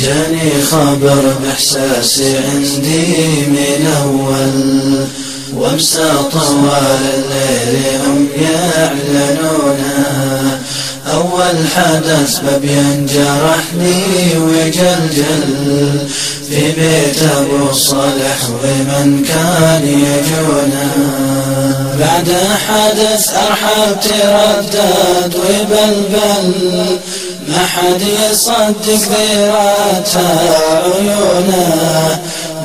جاني خبر بإحساسي عندي من أول. وامسى طوال الليل هم يعلنونه أول حدث ببين جرحني وجلجل. في بيت أبو صالح ومن كان يجونه بعد حدث أرحب تردد وبلبل. ما حد يصدق ذيرات عيونه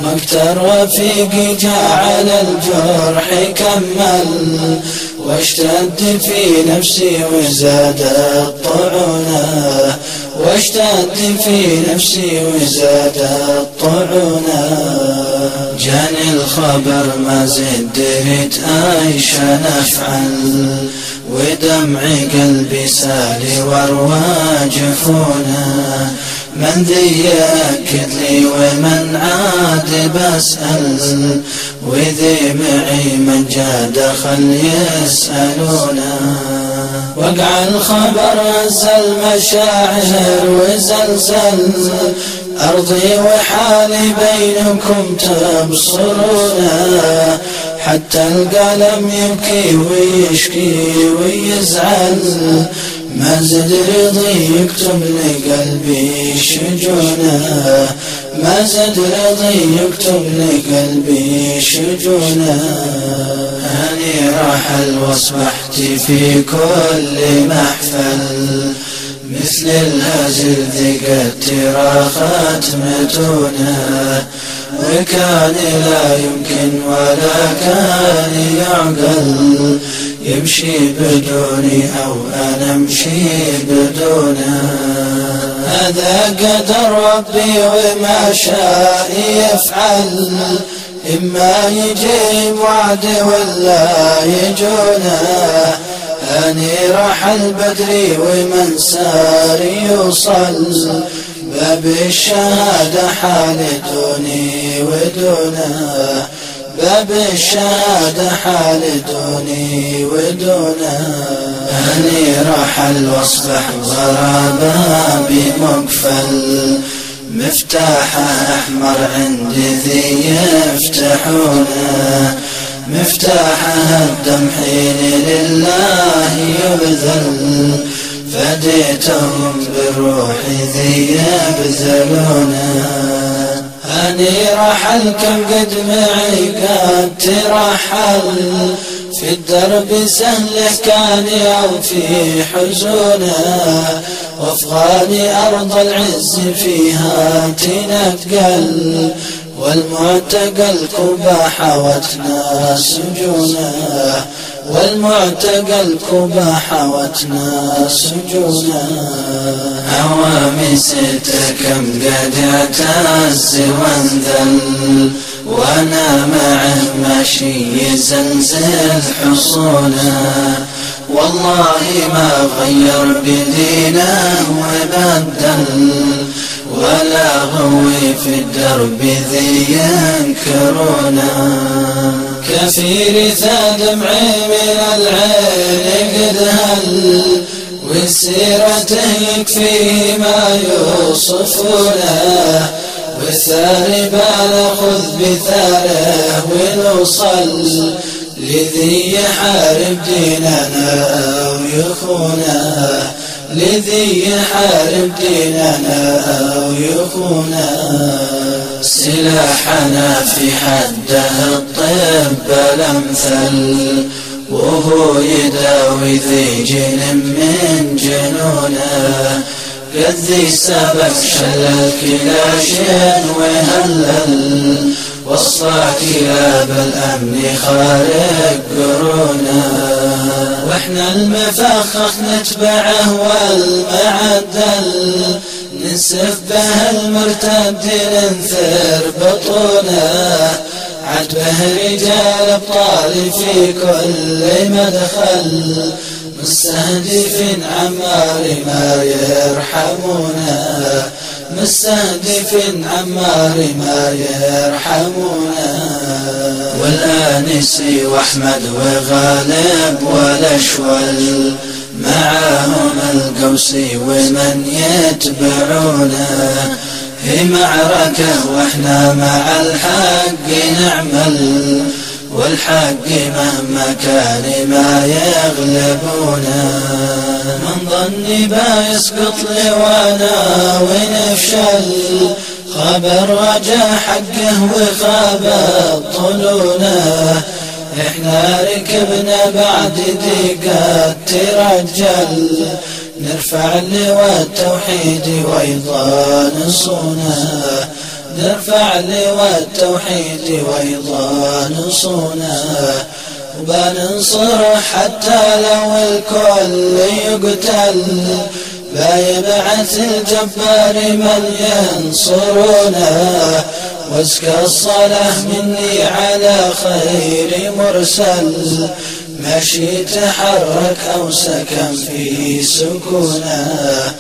مقتر رفيقي جعل الجرح كمل. واشتد في نفسي وزاد الطعنة واشتد في نفسي وزاد الطعنة جاني الخبر ما زد دريت عيشا نفعل ودمع قلبي سالي وأرواج جفونه من ذي يأكد لي ومن عاد بسأل. وذي معي من جاء دخل يسألونا. وقع الخبر زل مشاعر وزلزل. أرضي وحالي بينكم تبصرون. حتى القلم يبكي ويشكي ويزعل. ما زد رضي يكتب لقلبي شجونة. ما زد رضي يكتب لقلبي شجونة. هاني رحل واصبحت في كل محفل. مثل الهزل ذي قد تراخت متونه وكان لا يمكن ولا كان يعقل. يمشي بدوني أو أنا أمشي بدونه هذا قدر ربي وما شاء يفعل. إما يجي وعد ولا يجونه أني راح البدري ومن سار يوصل باب الشهادة حال دوني ودونه. باب الشهادة حال دوني ودونه. أني رحل واصبح غرابة بمقفل. مفتاح أحمر عندي ذي يفتحونه. مفتاحها حين لله يبذل. فديتهم بالروح ذي يبذلونه أني رحل كم قد معي قد ترحل. في الدرب سهل كان أو في حزونه وأفغاني أرض العز فيها تنتقل والمعتقل الكوبا حوتنا سجونه والمعتقل الكوبا حوتنا سجونه عوامي ستة كم قد اعتز وانذل. وأنا معه ماشي يزلزل حصونه والله ما غير بدينه وبدل. ولا غوي في الدرب ذي ينكرونه كثير ثا دمعي من العين قد هل وسيرته يكفي ما يوصفونه والثاني خذ بثاره ونوصل لذي يحارب ديننا ويخونه. لذي يحارب ديننا أو يخونا. سلاحنا في حده الطب الأمثل وهو يداوي ذي جن من جنونه. قد ذي سبك شل الكلاش وهلل وصى كلاب الأمن خارق المفخخ نتبعه والمعدل. ننسف به المرتد ننثر بطونه. عتبه رجال أبطال في كل مدخل. مستهدف عمار ما يرحمونه. مستهدف عمار ما يرحمونه والآنسي وأحمد وغالب والأشول. معاهم القوسي ومن يتبعونه في معركة وإحنا مع الحق نعمل. والحق مهما كان ما يغلبنا من ظني با يسقط لوانا ونفشل خاب الرجا حقه وخاب طلونا إحنا ركبنا بعد دقات ترجل. نرفع لواء التوحيد ويضا نصونا نرفع لواء التوحيد ويضا نصونا وبننصر حتى لو الكل يقتل. فيبعث الجبار من ينصرنا واسكى الصلاة مني على خير مرسل. ماشي تحرك أو سكن في سكونه.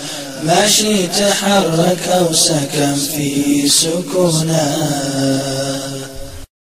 ماشي تحرك أو سكن في سكونه.